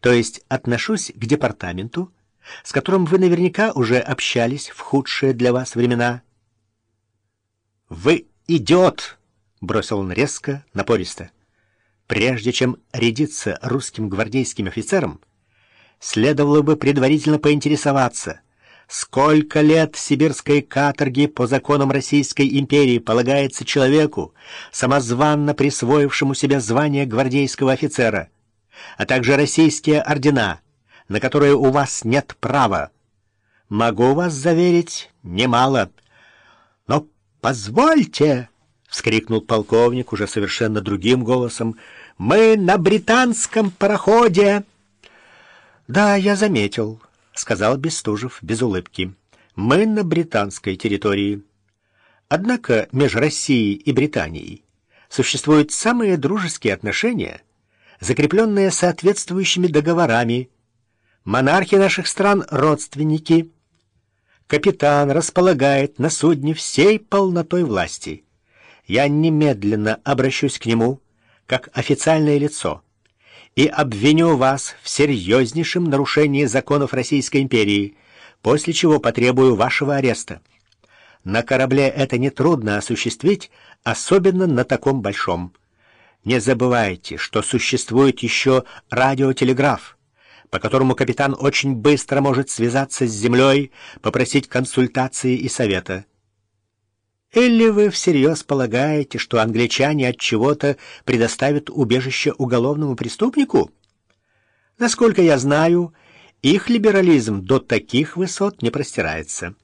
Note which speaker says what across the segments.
Speaker 1: то есть отношусь к департаменту, с которым вы наверняка уже общались в худшие для вас времена. «Вы идиот!» — бросил он резко, напористо. Прежде чем рядиться русским гвардейским офицерам, следовало бы предварительно поинтересоваться, сколько лет сибирской каторги по законам Российской империи полагается человеку, самозванно присвоившему себе звание гвардейского офицера, а также российские ордена, на которые у вас нет права. Могу вас заверить, немало. Но позвольте, — вскрикнул полковник уже совершенно другим голосом, — мы на британском пароходе. Да, я заметил, — сказал Бестужев без улыбки. Мы на британской территории. Однако между Россией и Британией существуют самые дружеские отношения, закрепленные соответствующими договорами, Монархи наших стран — родственники. Капитан располагает на судне всей полнотой власти. Я немедленно обращусь к нему, как официальное лицо, и обвиню вас в серьезнейшем нарушении законов Российской империи, после чего потребую вашего ареста. На корабле это нетрудно осуществить, особенно на таком большом. Не забывайте, что существует еще радиотелеграф по которому капитан очень быстро может связаться с землей, попросить консультации и совета. Или вы всерьез полагаете, что англичане от чего-то предоставят убежище уголовному преступнику? Насколько я знаю, их либерализм до таких высот не простирается.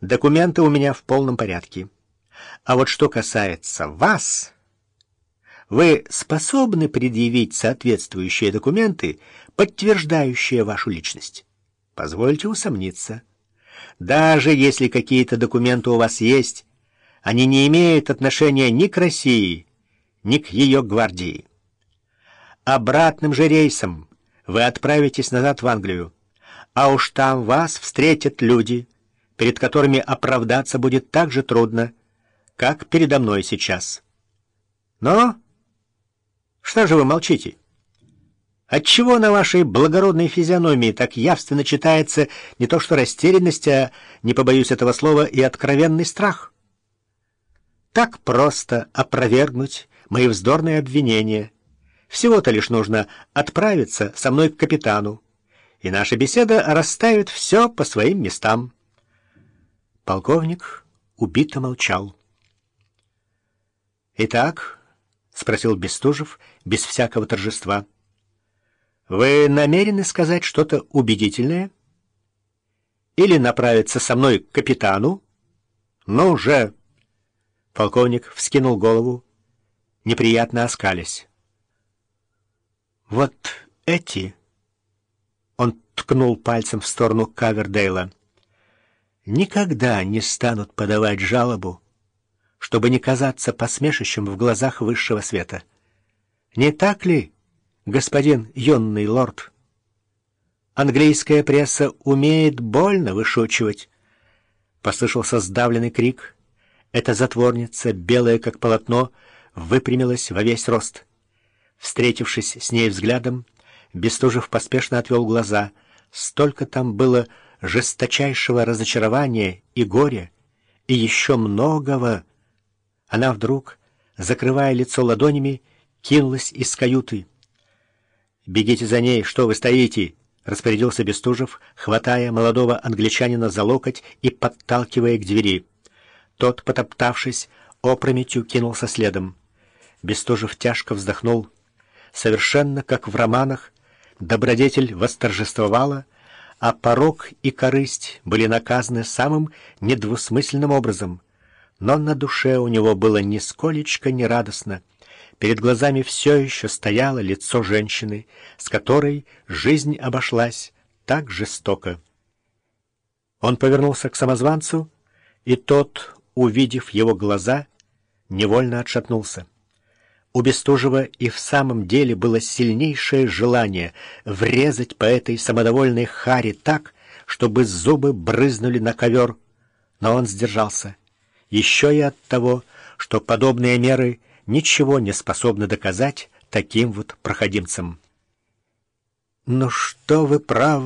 Speaker 1: Документы у меня в полном порядке. А вот что касается вас... Вы способны предъявить соответствующие документы, подтверждающие вашу личность? Позвольте усомниться. Даже если какие-то документы у вас есть, они не имеют отношения ни к России, ни к ее гвардии. Обратным же рейсом вы отправитесь назад в Англию, а уж там вас встретят люди, перед которыми оправдаться будет так же трудно, как передо мной сейчас. Но... Что же вы молчите? Отчего на вашей благородной физиономии так явственно читается не то что растерянность, а, не побоюсь этого слова, и откровенный страх? Так просто опровергнуть мои вздорные обвинения. Всего-то лишь нужно отправиться со мной к капитану, и наша беседа расставит все по своим местам. Полковник убито молчал. «Итак...» — спросил Бестужев без всякого торжества. «Вы намерены сказать что-то убедительное? Или направиться со мной к капитану? Ну же!» Полковник вскинул голову, неприятно оскались. «Вот эти...» Он ткнул пальцем в сторону Кавердейла. «Никогда не станут подавать жалобу чтобы не казаться посмешищем в глазах высшего света. Не так ли, господин юный лорд? Английская пресса умеет больно вышучивать. Послышался сдавленный крик. Эта затворница, белая как полотно, выпрямилась во весь рост. Встретившись с ней взглядом, Бестужев поспешно отвел глаза. Столько там было жесточайшего разочарования и горя, и еще многого, она вдруг, закрывая лицо ладонями, кинулась из каюты. «Бегите за ней, что вы стоите!» — распорядился Бестужев, хватая молодого англичанина за локоть и подталкивая к двери. Тот, потоптавшись, опрометью кинулся следом. Бестужев тяжко вздохнул. Совершенно как в романах, добродетель восторжествовала, а порог и корысть были наказаны самым недвусмысленным образом — но на душе у него было нисколечко не радостно. Перед глазами все еще стояло лицо женщины, с которой жизнь обошлась так жестоко. Он повернулся к самозванцу, и тот, увидев его глаза, невольно отшатнулся. У Бестужева и в самом деле было сильнейшее желание врезать по этой самодовольной харе так, чтобы зубы брызнули на ковер, но он сдержался еще и от того, что подобные меры ничего не способны доказать таким вот проходимцам. Но что вы, право,